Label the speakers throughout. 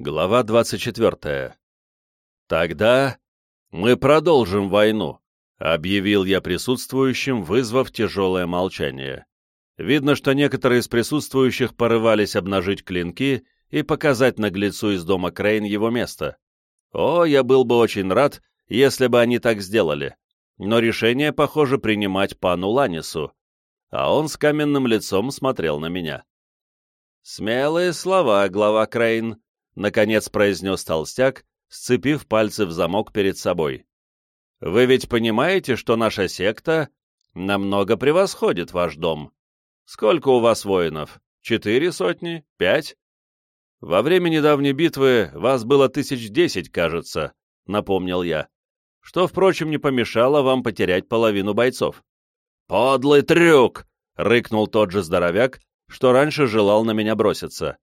Speaker 1: Глава 24. «Тогда мы продолжим войну», — объявил я присутствующим, вызвав тяжелое молчание. Видно, что некоторые из присутствующих порывались обнажить клинки и показать наглецу из дома Крейн его место. О, я был бы очень рад, если бы они так сделали. Но решение, похоже, принимать пану Ланису. А он с каменным лицом смотрел на меня. «Смелые слова, глава Крейн», наконец произнес толстяк, сцепив пальцы в замок перед собой. «Вы ведь понимаете, что наша секта намного превосходит ваш дом? Сколько у вас воинов? Четыре сотни? Пять?» «Во время недавней битвы вас было тысяч десять, кажется», — напомнил я, что, впрочем, не помешало вам потерять половину бойцов. «Подлый трюк!» — рыкнул тот же здоровяк, что раньше желал на меня броситься.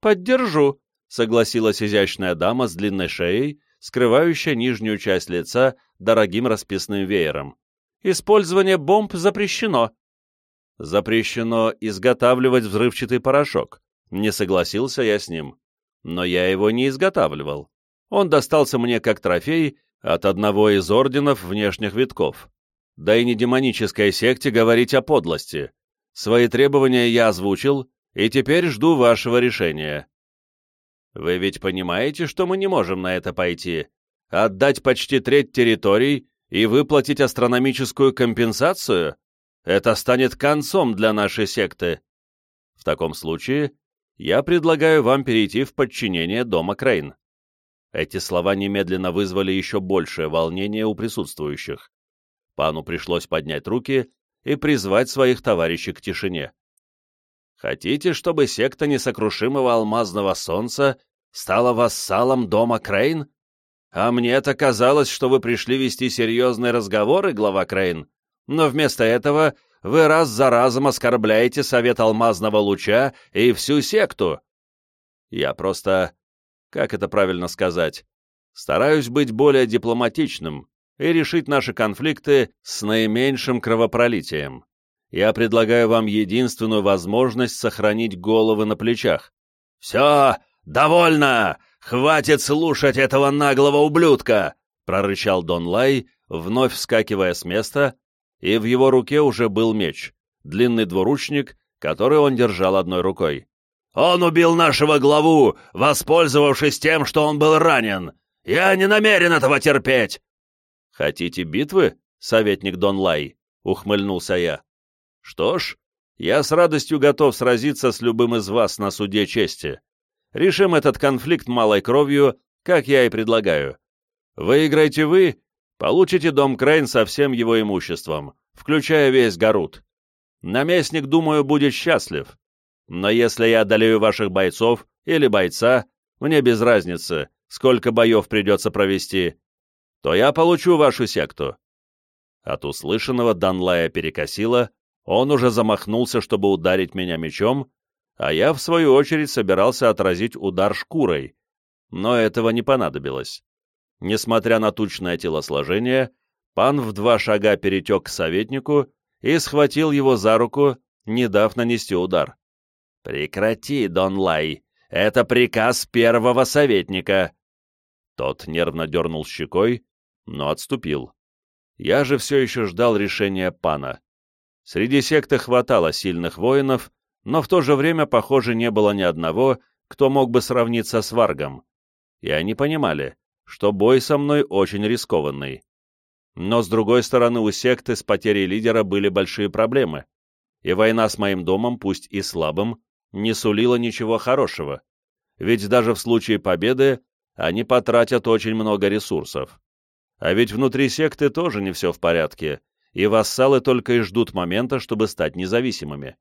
Speaker 1: «Поддержу», согласилась изящная дама с длинной шеей, скрывающая нижнюю часть лица дорогим расписным веером. «Использование бомб запрещено». «Запрещено изготавливать взрывчатый порошок», — не согласился я с ним. Но я его не изготавливал. Он достался мне как трофей от одного из орденов внешних витков. Да и не демонической секте говорить о подлости. Свои требования я озвучил, и теперь жду вашего решения. Вы ведь понимаете, что мы не можем на это пойти? Отдать почти треть территорий и выплатить астрономическую компенсацию? Это станет концом для нашей секты. В таком случае я предлагаю вам перейти в подчинение Дома Крейн. Эти слова немедленно вызвали еще большее волнение у присутствующих. Пану пришлось поднять руки и призвать своих товарищей к тишине. Хотите, чтобы секта несокрушимого алмазного солнца стала вассалом дома Крейн? А мне-то казалось, что вы пришли вести серьезные разговоры, глава Крейн, но вместо этого вы раз за разом оскорбляете совет алмазного луча и всю секту. Я просто... Как это правильно сказать? Стараюсь быть более дипломатичным и решить наши конфликты с наименьшим кровопролитием я предлагаю вам единственную возможность сохранить головы на плечах. «Все, довольно! Хватит слушать этого наглого ублюдка!» — прорычал Дон Лай, вновь вскакивая с места, и в его руке уже был меч, длинный двуручник, который он держал одной рукой. «Он убил нашего главу, воспользовавшись тем, что он был ранен! Я не намерен этого терпеть!» «Хотите битвы, советник Дон Лай?» — ухмыльнулся я. Что ж, я с радостью готов сразиться с любым из вас на суде чести. Решим этот конфликт малой кровью, как я и предлагаю. Выиграете вы, получите дом Крейн со всем его имуществом, включая весь Гарут. Наместник, думаю, будет счастлив. Но если я одолею ваших бойцов или бойца, мне без разницы, сколько боев придется провести, то я получу вашу секту». От услышанного Данлая перекосило, он уже замахнулся, чтобы ударить меня мечом, а я, в свою очередь, собирался отразить удар шкурой, но этого не понадобилось. Несмотря на тучное телосложение, пан в два шага перетек к советнику и схватил его за руку, не дав нанести удар. «Прекрати, Дон Лай, это приказ первого советника!» Тот нервно дернул щекой, но отступил. Я же все еще ждал решения пана. Среди секты хватало сильных воинов, но в то же время, похоже, не было ни одного, кто мог бы сравниться с Варгом. И они понимали, что бой со мной очень рискованный. Но, с другой стороны, у секты с потерей лидера были большие проблемы, и война с моим домом, пусть и слабым, не сулила ничего хорошего, ведь даже в случае победы они потратят очень много ресурсов. А ведь внутри секты тоже не все в порядке, и вассалы только и ждут момента, чтобы стать независимыми.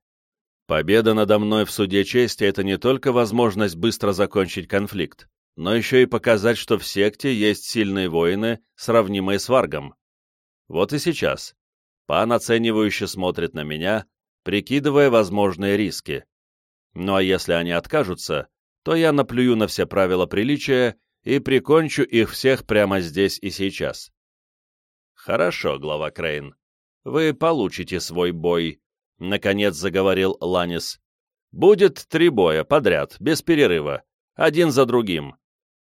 Speaker 1: Победа надо мной в суде чести — это не только возможность быстро закончить конфликт, но еще и показать, что в секте есть сильные воины, сравнимые с Варгом. Вот и сейчас. Пан оценивающе смотрит на меня, прикидывая возможные риски. Ну а если они откажутся, то я наплюю на все правила приличия и прикончу их всех прямо здесь и сейчас. «Хорошо, глава Крейн. Вы получите свой бой», — наконец заговорил Ланис. «Будет три боя подряд, без перерыва. один за другим.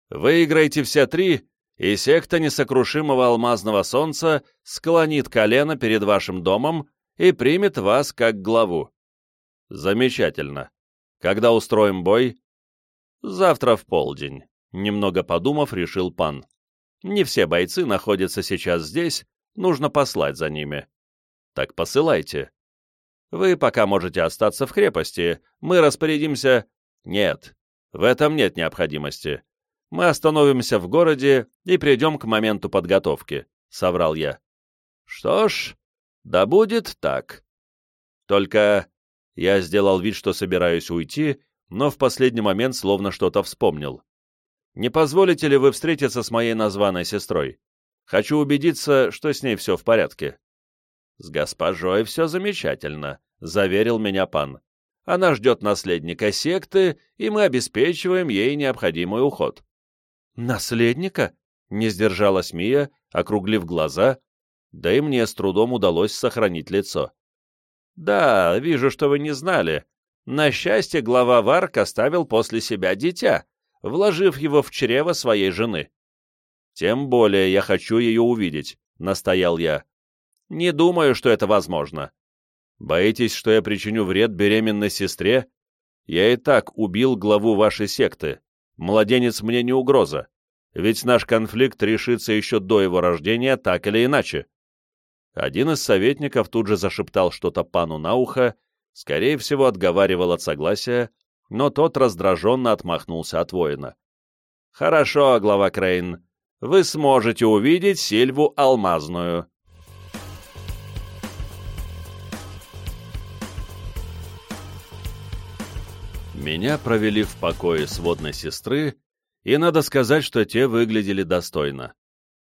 Speaker 1: Выиграйте все три, и секта несокрушимого алмазного солнца склонит колено перед вашим домом и примет вас как главу. Замечательно. Когда устроим бой? Завтра в полдень. Немного подумав, решил пан. Не все бойцы находятся сейчас здесь, нужно послать за ними. Так посылайте. Вы пока можете остаться в крепости, мы распорядимся... Нет, в этом нет необходимости. Мы остановимся в городе и придем к моменту подготовки», — соврал я. «Что ж, да будет так. Только я сделал вид, что собираюсь уйти, но в последний момент словно что-то вспомнил. Не позволите ли вы встретиться с моей названной сестрой? Хочу убедиться, что с ней все в порядке». «С госпожой все замечательно», — заверил меня пан. «Она ждет наследника секты, и мы обеспечиваем ей необходимый уход».
Speaker 2: «Наследника?» — не сдержалась Мия, округлив глаза, да и мне с трудом удалось сохранить лицо.
Speaker 1: «Да, вижу, что вы не знали. На счастье, глава Варк оставил после себя дитя, вложив его в чрево своей жены. Тем более я хочу ее увидеть», — настоял я. «Не думаю, что это возможно. Боитесь, что я причиню вред беременной сестре? Я и так убил главу вашей секты. Младенец мне не угроза, ведь наш конфликт решится еще до его рождения, так или иначе. Один из советников тут же зашептал что-то пану на ухо, скорее всего, отговаривал от согласия, но тот раздраженно отмахнулся от воина. «Хорошо, глава Крейн, вы сможете увидеть Сильву Алмазную». Меня провели в покое сводной сестры, и надо сказать, что те выглядели достойно.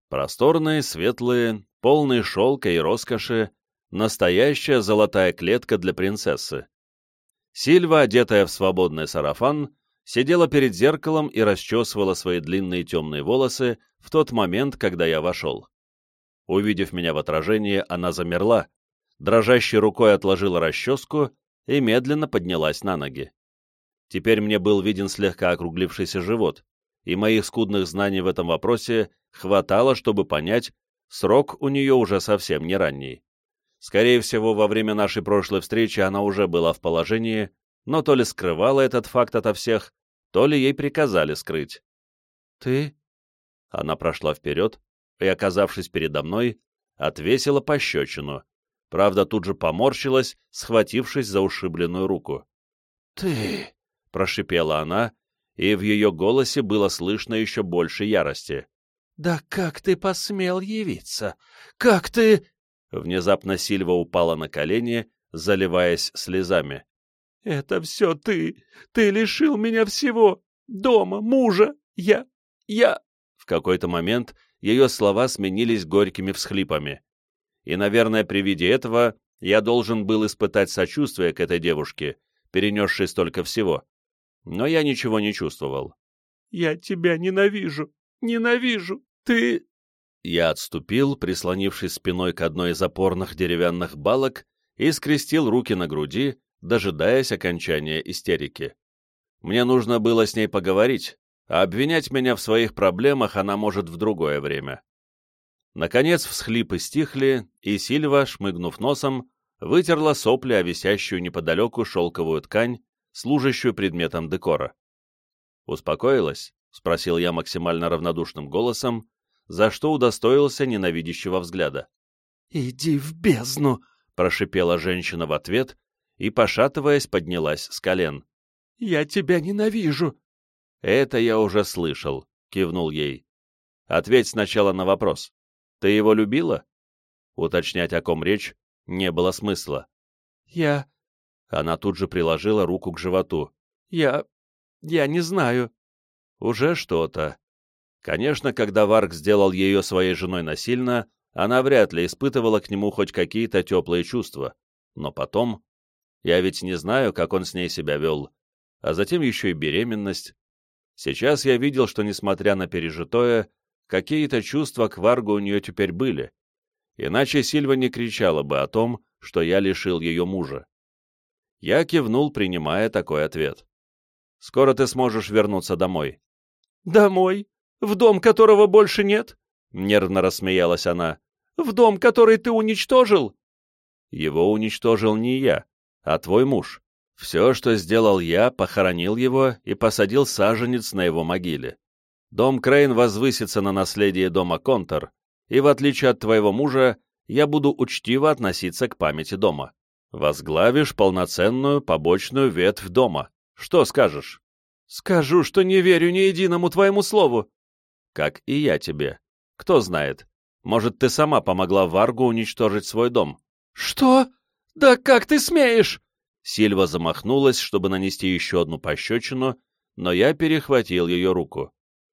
Speaker 1: Просторные, светлые, полные шелка и роскоши, настоящая золотая клетка для принцессы. Сильва, одетая в свободный сарафан, сидела перед зеркалом и расчесывала свои длинные темные волосы в тот момент, когда я вошел. Увидев меня в отражении, она замерла, дрожащей рукой отложила расческу и медленно поднялась на ноги. Теперь мне был виден слегка округлившийся живот, и моих скудных знаний в этом вопросе хватало, чтобы понять, срок у нее уже совсем не ранний. Скорее всего, во время нашей прошлой встречи она уже была в положении, но то ли скрывала этот факт ото всех, то ли ей приказали скрыть.
Speaker 2: «Ты?»
Speaker 1: Она прошла вперед и, оказавшись передо мной, отвесила пощечину. Правда, тут же поморщилась, схватившись за ушибленную руку.
Speaker 2: «Ты?»
Speaker 1: — прошипела она, и в ее голосе было слышно еще больше ярости.
Speaker 2: «Да как ты посмел явиться? Как ты...»
Speaker 1: Внезапно Сильва упала на колени, заливаясь слезами.
Speaker 2: «Это все ты! Ты лишил меня всего! Дома, мужа! Я... я...»
Speaker 1: В какой-то момент ее слова сменились горькими всхлипами. И, наверное, при виде этого я должен был испытать сочувствие к этой девушке, перенесшей столько всего но я ничего не чувствовал.
Speaker 2: «Я тебя ненавижу! Ненавижу! Ты...»
Speaker 1: Я отступил, прислонившись спиной к одной из опорных деревянных балок, и скрестил руки на груди, дожидаясь окончания истерики. Мне нужно было с ней поговорить, а обвинять меня в своих проблемах она может в другое время. Наконец всхлипы стихли, и Сильва, шмыгнув носом, вытерла сопли о висящую неподалеку шелковую ткань служащую предметом декора. «Успокоилась?» — спросил я максимально равнодушным голосом, за что удостоился ненавидящего взгляда.
Speaker 2: «Иди в бездну!» — прошипела женщина в ответ и, пошатываясь, поднялась с колен. «Я тебя ненавижу!»
Speaker 1: «Это я уже слышал», — кивнул ей. «Ответь сначала на вопрос. Ты его любила?» Уточнять, о ком речь, не было смысла.
Speaker 2: «Я...
Speaker 1: Она тут же приложила руку к животу.
Speaker 2: «Я... я не знаю».
Speaker 1: «Уже что-то». Конечно, когда Варк сделал ее своей женой насильно, она вряд ли испытывала к нему хоть какие-то теплые чувства. Но потом... Я ведь не знаю, как он с ней себя вел. А затем еще и беременность. Сейчас я видел, что, несмотря на пережитое, какие-то чувства к Варгу у нее теперь были. Иначе Сильва не кричала бы о том, что я лишил ее мужа. Я кивнул, принимая такой ответ. Скоро ты сможешь вернуться домой».
Speaker 2: «Домой? В дом, которого больше нет?» — нервно рассмеялась она. «В дом, который ты уничтожил?»
Speaker 1: «Его уничтожил не я, а твой муж. Все, что сделал я, похоронил его и посадил саженец на его могиле. Дом Крейн возвысится на наследие дома Контор, и, в отличие от твоего мужа, я буду учтиво относиться к памяти дома. Возглавишь полноценную побочную ветвь дома. Что скажешь?
Speaker 2: Скажу, что не верю ни единому твоему слову.
Speaker 1: Как и я тебе. Кто знает, может, ты сама помогла Варгу уничтожить свой дом.
Speaker 2: Что? Да как ты смеешь?
Speaker 1: Сильва замахнулась, чтобы нанести еще одну пощечину, но я перехватил ее руку.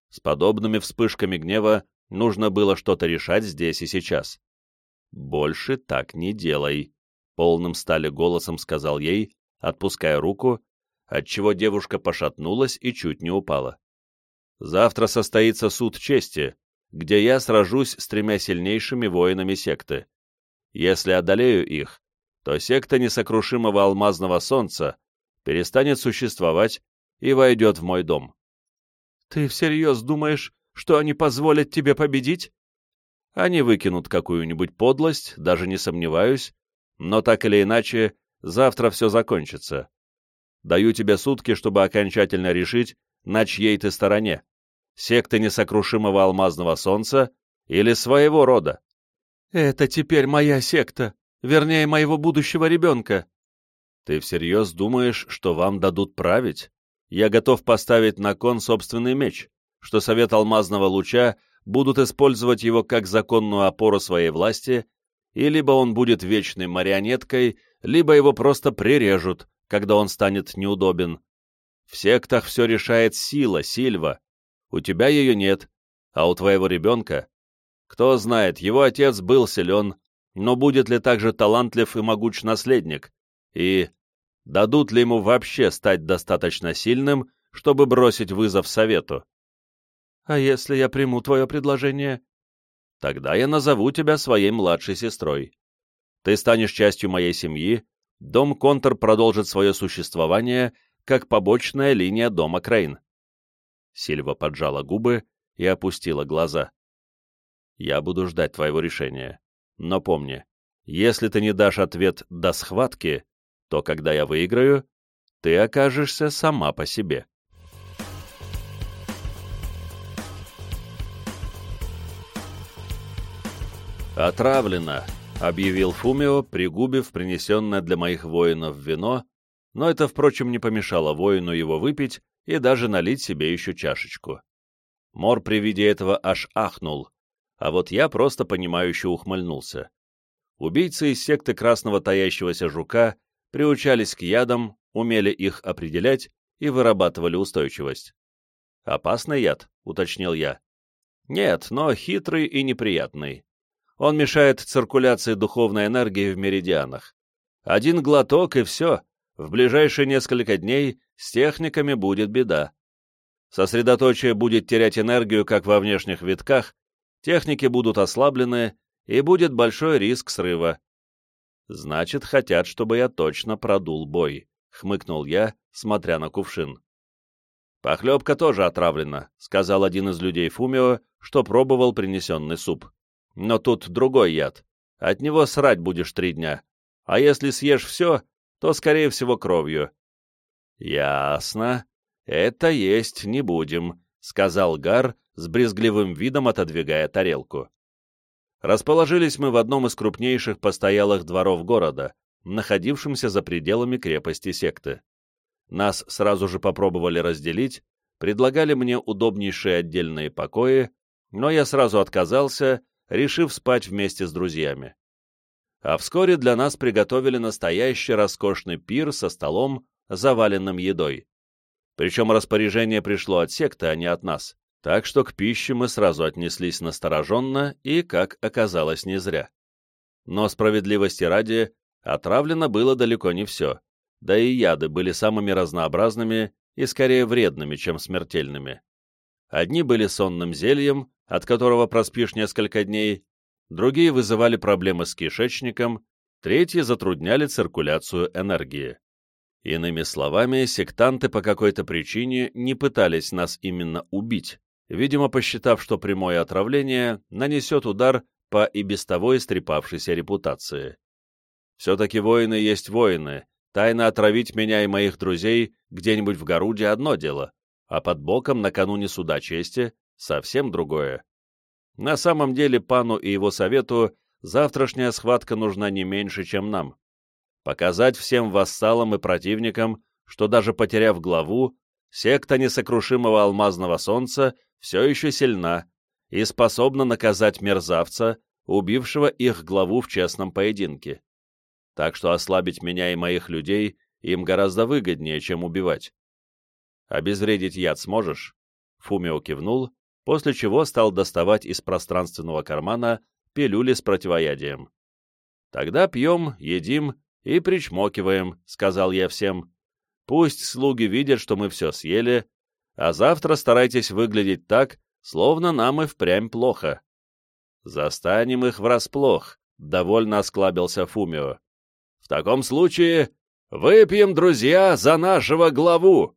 Speaker 1: С подобными вспышками гнева нужно было что-то решать здесь и сейчас. «Больше так не делай», — полным стали голосом сказал ей, отпуская руку, отчего девушка пошатнулась и чуть не упала. «Завтра состоится суд чести, где я сражусь с тремя сильнейшими воинами секты. Если одолею их, то секта несокрушимого алмазного солнца перестанет существовать и войдет в мой дом.
Speaker 2: «Ты всерьез думаешь, что они позволят тебе победить?»
Speaker 1: Они выкинут какую-нибудь подлость, даже не сомневаюсь, но так или иначе, завтра все закончится. Даю тебе сутки, чтобы окончательно решить, на чьей ты стороне. Секты несокрушимого алмазного солнца или своего рода.
Speaker 2: Это теперь моя секта, вернее, моего будущего ребенка.
Speaker 1: Ты всерьез думаешь, что вам дадут править? Я готов поставить на кон собственный меч, что Совет Алмазного Луча будут использовать его как законную опору своей власти, и либо он будет вечной марионеткой, либо его просто прирежут, когда он станет неудобен. В сектах все решает сила, Сильва. У тебя ее нет, а у твоего ребенка... Кто знает, его отец был силен, но будет ли также талантлив и могуч наследник? И дадут ли ему вообще стать достаточно сильным, чтобы бросить вызов совету?
Speaker 2: А если я приму твое предложение?
Speaker 1: Тогда я назову тебя своей младшей сестрой. Ты станешь частью моей семьи, дом Контор продолжит свое существование как побочная линия дома Крейн. Сильва поджала губы и опустила глаза. Я буду ждать твоего решения. Но помни, если ты не дашь ответ до схватки, то когда я выиграю, ты окажешься сама по себе. «Отравлено», — объявил Фумио, пригубив принесенное для моих воинов вино, но это, впрочем, не помешало воину его выпить и даже налить себе еще чашечку. Мор при виде этого аж ахнул, а вот я просто понимающе ухмыльнулся. Убийцы из секты красного таящегося жука приучались к ядам, умели их определять и вырабатывали устойчивость. «Опасный яд?» — уточнил я. «Нет, но хитрый и неприятный. Он мешает циркуляции духовной энергии в меридианах. Один глоток и все, в ближайшие несколько дней с техниками будет беда. Сосредоточие будет терять энергию как во внешних витках, техники будут ослаблены, и будет большой риск срыва. Значит, хотят, чтобы я точно продул бой, — хмыкнул я, смотря на кувшин. Похлебка тоже отравлена, — сказал один из людей Фумио, что пробовал принесенный суп. Но тут другой яд. От него срать будешь три дня. А если съешь все, то, скорее всего, кровью. Ясно. Это есть не будем, — сказал Гар, с брезгливым видом отодвигая тарелку. Расположились мы в одном из крупнейших постоялых дворов города, находившемся за пределами крепости секты. Нас сразу же попробовали разделить, предлагали мне удобнейшие отдельные покои, но я сразу отказался решив спать вместе с друзьями. А вскоре для нас приготовили настоящий роскошный пир со столом, заваленным едой. Причем распоряжение пришло от секты, а не от нас, так что к пище мы сразу отнеслись настороженно и, как оказалось, не зря. Но справедливости ради, отравлено было далеко не все, да и яды были самыми разнообразными и скорее вредными, чем смертельными. Одни были сонным зельем, от которого проспишь несколько дней, другие вызывали проблемы с кишечником, третьи затрудняли циркуляцию энергии. Иными словами, сектанты по какой-то причине не пытались нас именно убить, видимо, посчитав, что прямое отравление нанесет удар по и без того истрепавшейся репутации. Все-таки воины есть воины, тайно отравить меня и моих друзей где-нибудь в Горуде одно дело, а под боком накануне суда чести совсем другое. На самом деле пану и его совету завтрашняя схватка нужна не меньше, чем нам показать всем вассалам и противникам, что даже потеряв главу, секта несокрушимого алмазного солнца все еще сильна и способна наказать мерзавца, убившего их главу в честном поединке. Так что ослабить меня и моих людей им гораздо выгоднее, чем убивать. Обезвредить яд сможешь? Фумио кивнул, после чего стал доставать из пространственного кармана пилюли с противоядием. Тогда пьем, едим и причмокиваем», — сказал я всем. «Пусть слуги видят, что мы все съели, а завтра старайтесь выглядеть так, словно нам и впрямь плохо». «Застанем их врасплох», — довольно осклабился Фумио. «В таком случае выпьем, друзья, за нашего главу!»